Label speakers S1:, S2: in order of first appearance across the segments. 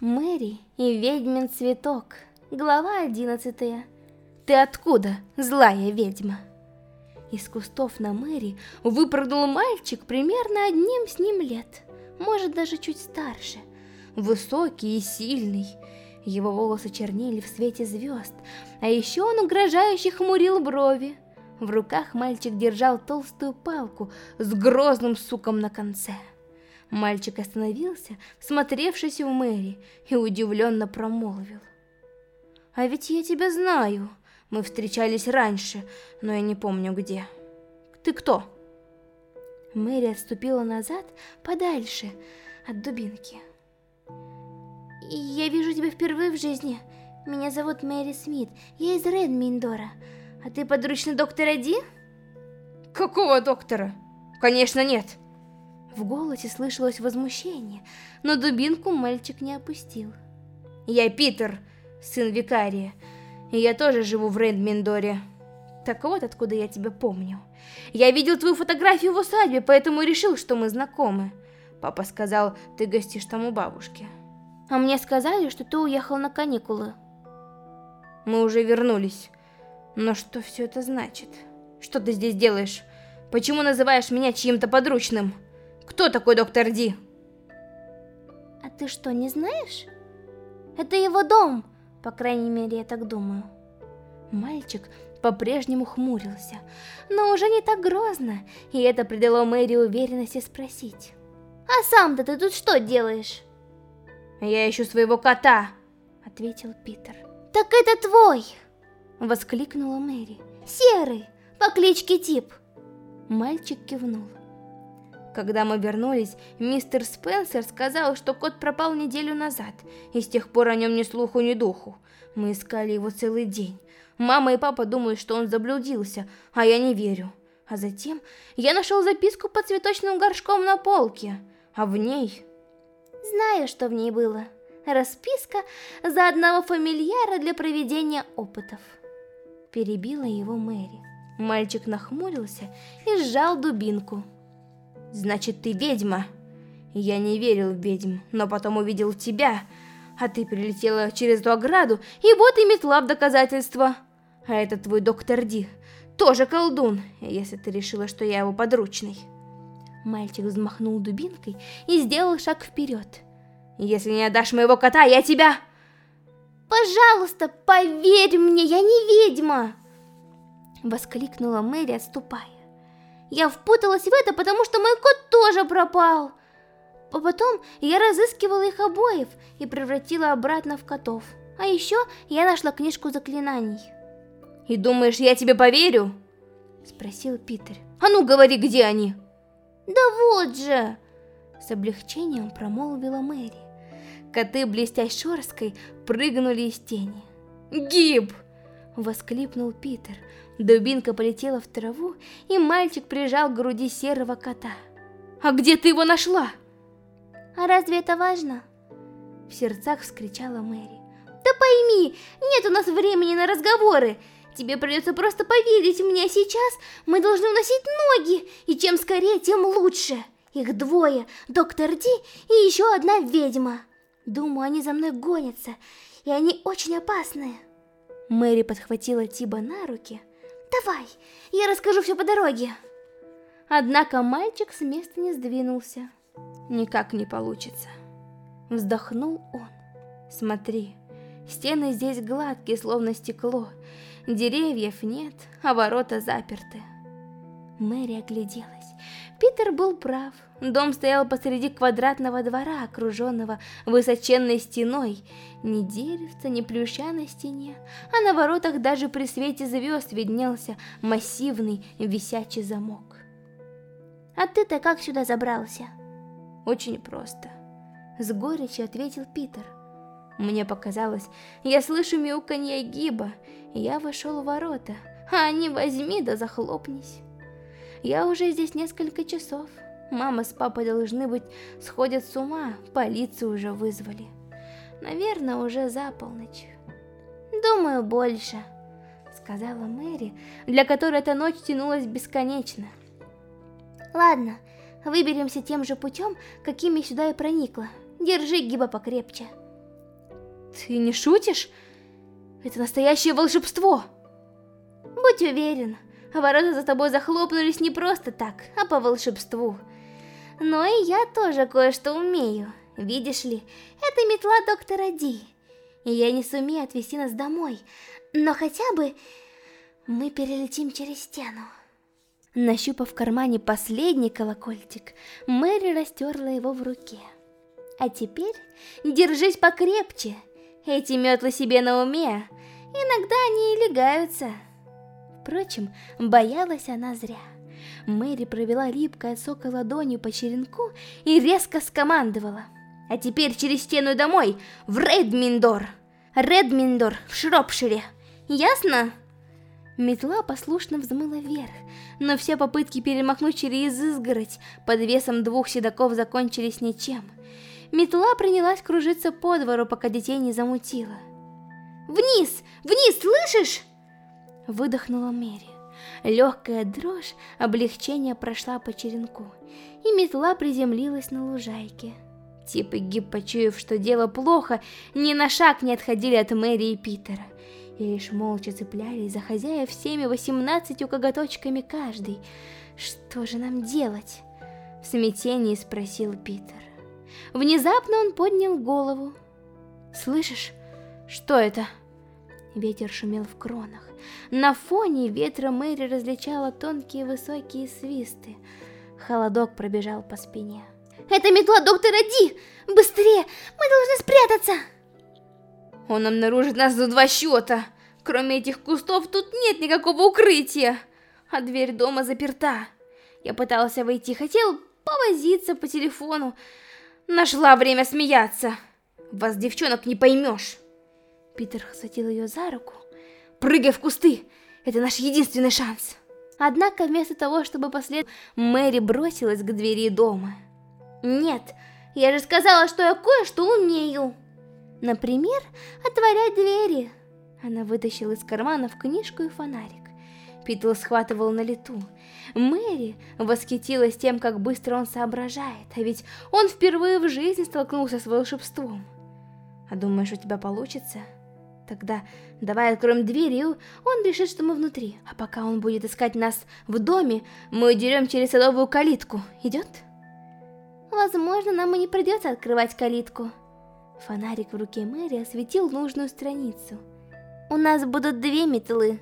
S1: Мэри и ведьмин цветок. Глава одиннадцатая. Ты откуда, злая ведьма? Из кустов на Мэри выпрыгнул мальчик примерно одним с ним лет, может даже чуть старше, высокий и сильный. Его волосы чернели в свете звезд, а еще он угрожающе хмурил брови. В руках мальчик держал толстую палку с грозным суком на конце. Мальчик остановился, смотревшись в Мэри, и удивленно промолвил. «А ведь я тебя знаю. Мы встречались раньше, но я не помню где. Ты кто?» Мэри отступила назад, подальше от дубинки. «Я вижу тебя впервые в жизни. Меня зовут Мэри Смит. Я из Редминдора. А ты подручный доктора Ди?»
S2: «Какого доктора? Конечно, нет!»
S1: В голосе слышалось возмущение, но дубинку мальчик не опустил.
S2: «Я Питер, сын викария, и я тоже живу в Рейдминдоре. Так вот откуда я тебя помню. Я видел твою фотографию в усадьбе, поэтому решил, что мы знакомы. Папа сказал, ты гостишь там у бабушки.
S1: А мне сказали, что ты уехал на каникулы.
S2: Мы уже вернулись. Но что все это значит? Что ты здесь делаешь? Почему называешь меня чьим-то подручным?» Кто такой доктор Ди?
S1: А ты что, не знаешь? Это его дом, по крайней мере, я так думаю. Мальчик по-прежнему хмурился, но уже не так грозно, и это придало Мэри уверенности спросить. «А сам-то ты тут что делаешь?»
S2: «Я ищу своего кота», — ответил Питер.
S1: «Так это твой!» — воскликнула Мэри. «Серый, по кличке Тип!» Мальчик кивнул.
S2: Когда мы вернулись, мистер Спенсер сказал, что кот пропал неделю назад, и с тех пор о нем ни слуху, ни духу. Мы искали его целый день. Мама и папа думают, что он заблудился, а я не верю. А затем я нашел записку под цветочным горшком на полке, а в ней...
S1: Знаю, что в ней было. Расписка за одного фамильяра для проведения опытов. Перебила его Мэри. Мальчик нахмурился и сжал дубинку.
S2: Значит, ты ведьма. Я не верил в ведьм, но потом увидел тебя, а ты прилетела через эту ограду, и вот и метла в доказательство. А это твой доктор Ди, тоже колдун, если ты решила, что я его подручный.
S1: Мальчик взмахнул дубинкой и сделал шаг вперед.
S2: Если не отдашь моего кота, я тебя...
S1: Пожалуйста, поверь мне, я не ведьма! Воскликнула Мэри, отступая. Я впуталась в это, потому что мой кот тоже пропал. А потом я разыскивала их обоев и превратила обратно в котов. А еще я нашла книжку заклинаний.
S2: «И думаешь, я тебе поверю?»
S1: Спросил Питер.
S2: «А ну говори, где они?»
S1: «Да вот же!» С облегчением промолвила Мэри. Коты, блестя шерсткой, прыгнули из тени.
S2: «Гиб!»
S1: Воскликнул Питер. Дубинка полетела в траву, и мальчик прижал к груди серого кота.
S2: «А где ты его нашла?»
S1: «А разве это важно?» В сердцах вскричала Мэри. «Да пойми, нет у нас времени на разговоры. Тебе придется просто поверить мне, сейчас мы должны уносить ноги, и чем скорее, тем лучше. Их двое, доктор Ди и еще одна ведьма. Думаю, они за мной гонятся, и они очень опасные». Мэри подхватила Тиба на руки. «Давай, я расскажу все по дороге!» Однако мальчик с места не сдвинулся.
S2: «Никак не получится!»
S1: Вздохнул он. «Смотри, стены здесь гладкие, словно стекло, деревьев нет, а ворота заперты». Мэри огляделась. Питер был прав. Дом стоял посреди квадратного двора, окруженного высоченной стеной. Ни деревца, ни плюща на стене, а на воротах даже при свете звезд виднелся массивный висячий замок. «А ты-то как сюда забрался?»
S2: «Очень просто», — с горечью ответил Питер.
S1: Мне показалось, я слышу мяуканье гиба, я вошел в ворота, а они возьми да захлопнись. Я уже здесь несколько часов. Мама с папой должны быть сходят с ума, полицию уже вызвали. Наверное, уже за полночь. Думаю, больше, сказала Мэри, для которой эта ночь тянулась бесконечно. Ладно, выберемся тем же путем, каким я сюда и проникла. Держи гиба покрепче.
S2: Ты не шутишь? Это настоящее волшебство!
S1: Будь уверен, ворота за тобой захлопнулись не просто так, а по волшебству. Но и я тоже кое-что умею. Видишь ли, это метла доктора Ди. И я не сумею отвезти нас домой, но хотя бы мы перелетим через стену. Нащупав в кармане последний колокольчик, Мэри растерла его в руке. А теперь держись покрепче. Эти метлы себе на уме. Иногда они и легаются. Впрочем, боялась она зря. Мэри провела липкой от сока ладонью по черенку и резко скомандовала. А теперь через стену домой, в Редминдор. Редминдор в Шропшире. Ясно? Метла послушно взмыла вверх, но все попытки перемахнуть через изгородь под весом двух седаков закончились ничем. Метла принялась кружиться по двору, пока детей не замутила. «Вниз! Вниз, слышишь?» Выдохнула Мэри. Легкая дрожь облегчения прошла по черенку, и метла приземлилась на лужайке. Типы Гиб, почуяв, что дело плохо, ни на шаг не отходили от Мэри и Питера, и лишь молча цеплялись за хозяев всеми восемнадцатью коготочками каждый. «Что же нам делать?» В смятении спросил Питер. Внезапно он поднял голову. «Слышишь, что это?» Ветер шумел в кронах. На фоне ветра Мэри различала тонкие высокие свисты. Холодок пробежал по спине. «Это метла доктора Ди! Быстрее! Мы должны спрятаться!»
S2: «Он обнаружит нас за два счета! Кроме этих кустов тут нет никакого укрытия! А дверь дома заперта!» Я пытался войти, хотел повозиться по телефону. Нашла время смеяться. Вас, девчонок, не поймешь. Питер схватил ее за руку. «Прыгай в кусты! Это наш единственный шанс!»
S1: Однако вместо того, чтобы последовать, Мэри бросилась к двери дома. «Нет, я же сказала, что я кое-что умею!» Например, отворять двери. Она вытащила из карманов книжку и фонарик. Питл схватывал на лету. Мэри восхитилась тем, как быстро он соображает, а ведь он впервые в жизни столкнулся с волшебством. «А думаешь, у тебя получится?» Тогда давай откроем дверь, и он решит, что мы внутри. А пока он будет искать нас в доме, мы удерем через садовую калитку. Идет? Возможно, нам и не придется открывать калитку. Фонарик в руке Мэри осветил нужную страницу. У нас будут две метлы.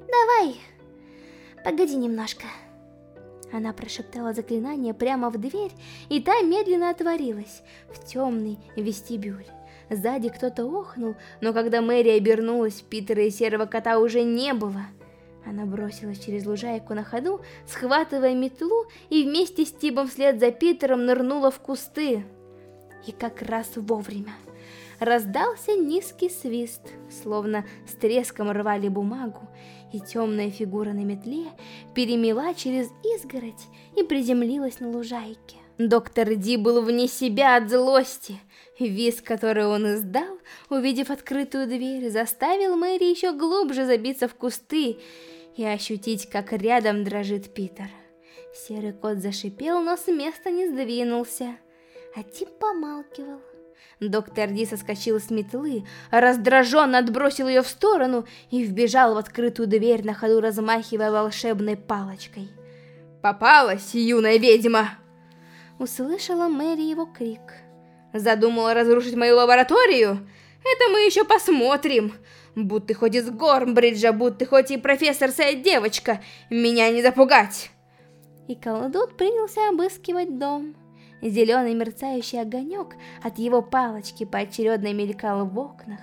S1: Давай, погоди немножко. Она прошептала заклинание прямо в дверь, и та медленно отворилась в темный вестибюль. Сзади кто-то охнул, но когда Мэри обернулась, Питера и Серого Кота уже не было. Она бросилась через лужайку на ходу, схватывая метлу, и вместе с Тибом вслед за Питером нырнула в кусты. И как раз вовремя. Раздался низкий свист, словно с треском рвали бумагу, и темная фигура на метле перемела через изгородь и приземлилась на лужайке. Доктор Ди был вне себя от злости. Виз, который он издал, увидев открытую дверь, заставил Мэри еще глубже забиться в кусты и ощутить, как рядом дрожит Питер. Серый кот зашипел, но с места не сдвинулся, а Тим помалкивал. Доктор Ди соскочил с метлы, раздраженно отбросил ее в сторону и вбежал в открытую дверь на ходу, размахивая волшебной палочкой.
S2: «Попалась, юная ведьма!»
S1: Услышала Мэри его крик.
S2: «Задумала разрушить мою лабораторию? Это мы еще посмотрим. Будь ты хоть из Гормбриджа, будь ты хоть и профессорская девочка, меня не запугать!»
S1: И колдун принялся обыскивать дом. Зеленый мерцающий огонек от его палочки поочередно мелькал в окнах,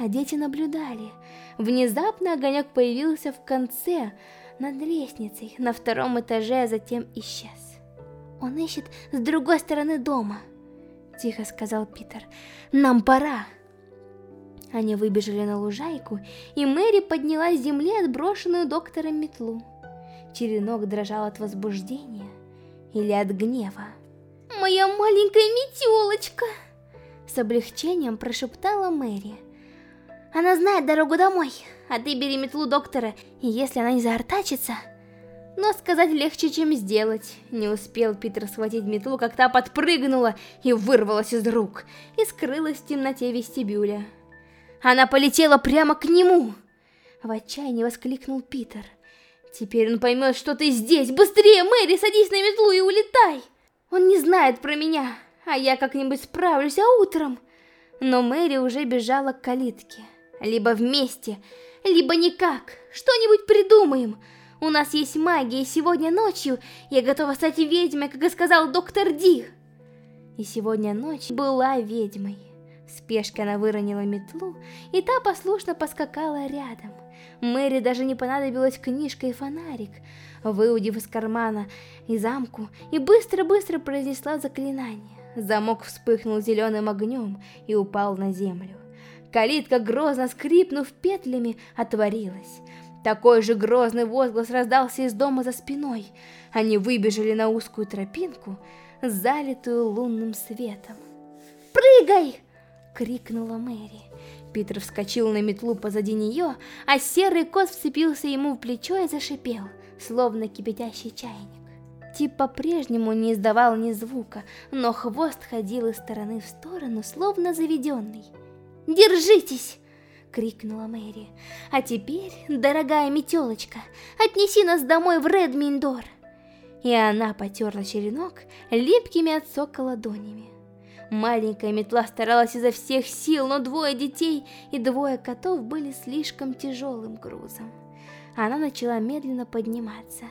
S1: а дети наблюдали. Внезапно огонек появился в конце, над лестницей, на втором этаже, а затем исчез. Он ищет с другой стороны дома. Тихо сказал Питер. Нам пора. Они выбежали на лужайку, и Мэри подняла с земли отброшенную доктором метлу. Черенок дрожал от возбуждения или от гнева. «Моя маленькая метелочка!» С облегчением прошептала Мэри. «Она знает дорогу домой, а ты бери метлу доктора, и если она не заортачится, Но сказать легче, чем сделать. Не успел Питер схватить метлу, как та подпрыгнула и вырвалась из рук, и скрылась в темноте вестибюля. Она полетела прямо к нему! В отчаянии воскликнул Питер. Теперь он поймет, что ты здесь! Быстрее, Мэри, садись на метлу и улетай! Он не знает про меня, а я как-нибудь справлюсь, а утром... Но Мэри уже бежала к калитке. Либо вместе, либо никак. Что-нибудь придумаем. У нас есть магия, и сегодня ночью я готова стать ведьмой, как и сказал доктор Ди. И сегодня ночь была ведьмой. Спешка она выронила метлу, и та послушно поскакала рядом. Мэри даже не понадобилась книжка и фонарик, выудив из кармана и замку, и быстро-быстро произнесла заклинание. Замок вспыхнул зеленым огнем и упал на землю. Калитка, грозно скрипнув петлями, отворилась. Такой же грозный возглас раздался из дома за спиной. Они выбежали на узкую тропинку, залитую лунным светом. «Прыгай!» — крикнула Мэри. Питер вскочил на метлу позади нее, а серый кот вцепился ему в плечо и зашипел, словно кипятящий чайник. Тип по-прежнему не издавал ни звука, но хвост ходил из стороны в сторону, словно заведенный. «Держитесь!» — крикнула Мэри. «А теперь, дорогая метелочка, отнеси нас домой в Редминдор!» И она потерла черенок липкими от сока ладонями. Маленькая метла старалась изо всех сил, но двое детей и двое котов были слишком тяжелым грузом. Она начала медленно подниматься.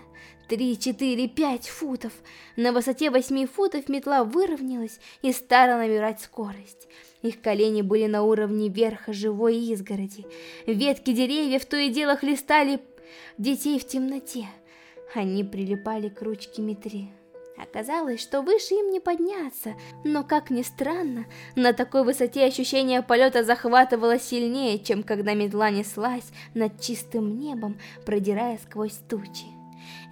S1: Три, четыре, пять футов. На высоте восьми футов метла выровнялась и стала набирать скорость. Их колени были на уровне верха живой изгороди. Ветки деревьев то и дело хлестали детей в темноте. Они прилипали к ручке метры. Оказалось, что выше им не подняться, но, как ни странно, на такой высоте ощущение полета захватывало сильнее, чем когда метла неслась над чистым небом, продирая сквозь тучи.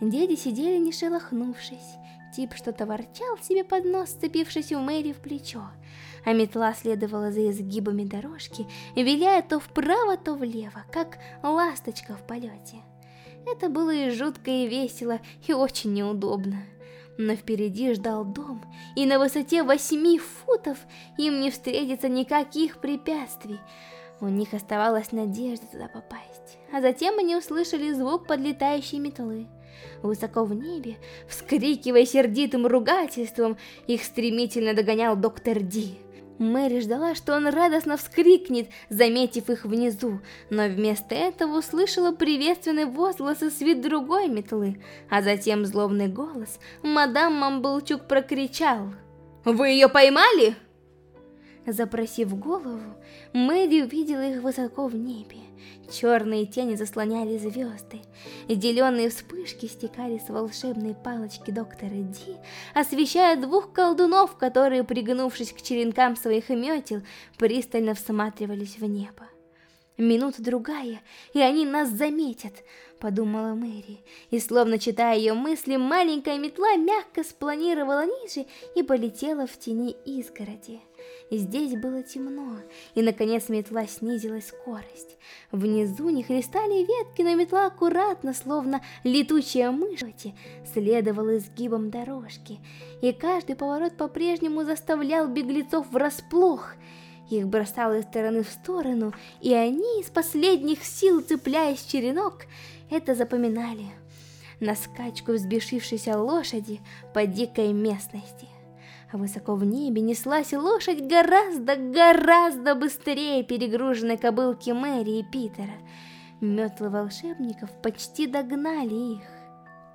S1: Дети сидели не шелохнувшись, тип что-то ворчал себе под нос, сцепившись у Мэри в плечо, а метла следовала за изгибами дорожки, виляя то вправо, то влево, как ласточка в полете. Это было и жутко, и весело, и очень неудобно но впереди ждал дом, и на высоте восьми футов им не встретится никаких препятствий. У них оставалась надежда туда попасть, а затем они услышали звук подлетающей метлы. Высоко в небе, вскрикивая сердитым ругательством, их стремительно догонял доктор Ди. Мэри ждала, что он радостно вскрикнет, заметив их внизу, но вместо этого услышала приветственный возглас и свит другой метлы, а затем злобный голос. Мадам Мамблчук прокричал «Вы ее поймали?» Запросив голову, Мэри увидела их высоко в небе. Черные тени заслоняли звезды, зеленые вспышки стекали с волшебной палочки доктора Ди, освещая двух колдунов, которые, пригнувшись к черенкам своих метел, пристально всматривались в небо. Минута-другая, и они нас заметят, подумала Мэри, и словно читая ее мысли, маленькая метла мягко спланировала ниже и полетела в тени изгороди. Здесь было темно, и наконец метла снизила скорость. Внизу не хлестали ветки, но метла аккуратно, словно летучая мышь, следовала изгибам дорожки, и каждый поворот по-прежнему заставлял беглецов врасплох. Их бросало из стороны в сторону, и они из последних сил, цепляясь черенок, это запоминали. На скачку взбешившейся лошади по дикой местности а высоко в небе неслась лошадь гораздо-гораздо быстрее перегруженной кобылки Мэри и Питера. Метлы волшебников почти догнали их.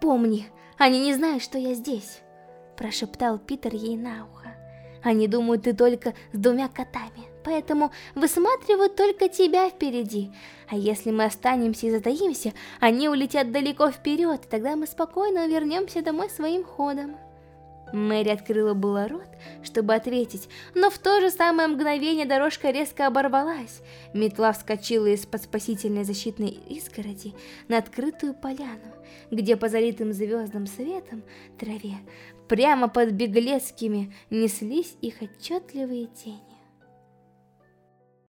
S1: «Помни, они не знают, что я здесь», – прошептал Питер ей на ухо. «Они думают, ты только с двумя котами, поэтому высматривают только тебя впереди. А если мы останемся и затаимся, они улетят далеко вперед, и тогда мы спокойно вернемся домой своим ходом». Мэри открыла было рот, чтобы ответить, но в то же самое мгновение дорожка резко оборвалась. Метла вскочила из-под спасительной защитной изгороди на открытую поляну, где по залитым звездным светом траве прямо под беглецкими неслись их отчетливые тени.